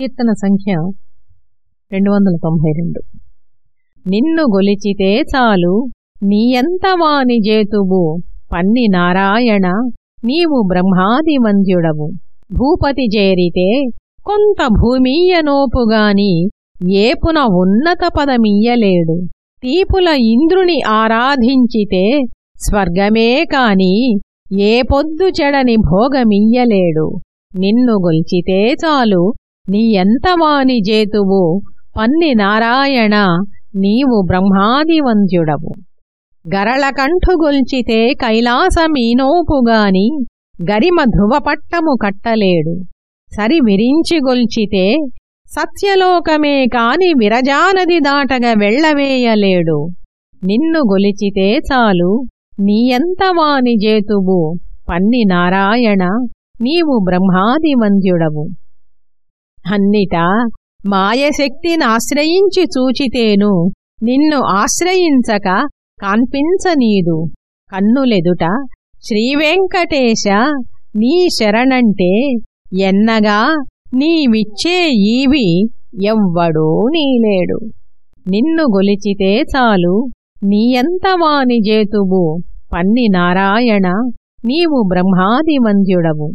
కీర్తన సంఖ్య రెండు వందల తొంభై రెండు. నిన్ను గొలిచితే చాలు నీయంత వాని జేతువు పన్ని నారాయణ నీవు బ్రహ్మాదివంద్యుడవు భూపతి చేరితే కొంత భూమీయనోపుగాని ఏపున ఉన్నత పదమియ్యలేడు. తీపుల ఇంద్రుని ఆరాధించితే స్వర్గమే కాని ఏ పొద్దు చెడని భోగమియ్యలేడు. నిన్ను గొల్చితే చాలు నీ ఎంతవాని జేతువు. పన్ని నారాయణ నీవు బ్రహ్మాదివంద్యుడవు గరళకంఠుగొల్చితే కైలాసమీనోపుగాని గరిమ ధ్రువపట్టము కట్టలేడు. సరి విరించిగొల్చితే సత్యలోకమే కాని విరజానది దాటగ వెళ్ళవేయలేడు నిన్ను గొలిచితే చాలు నీయంతవాని జేతువు. పన్ని నారాయణ నీవు బ్రహ్మాదివంద్యుడవు అన్నిటా మాయశక్తినాశ్రయించి చూచితేను నిన్ను ఆశ్రయించక కాన్పించనీదు. కన్నులెదుట శ్రీవెంకటేశ నీ శరణంటే ఎన్నగా నీవిచ్చే ఈవి ఎవ్వడూ నీలేడు. నిన్ను గొలిచితే చాలు నీయంతవాని జేతువు పన్ని నారాయణ నీవు బ్రహ్మాదివంద్యుడవు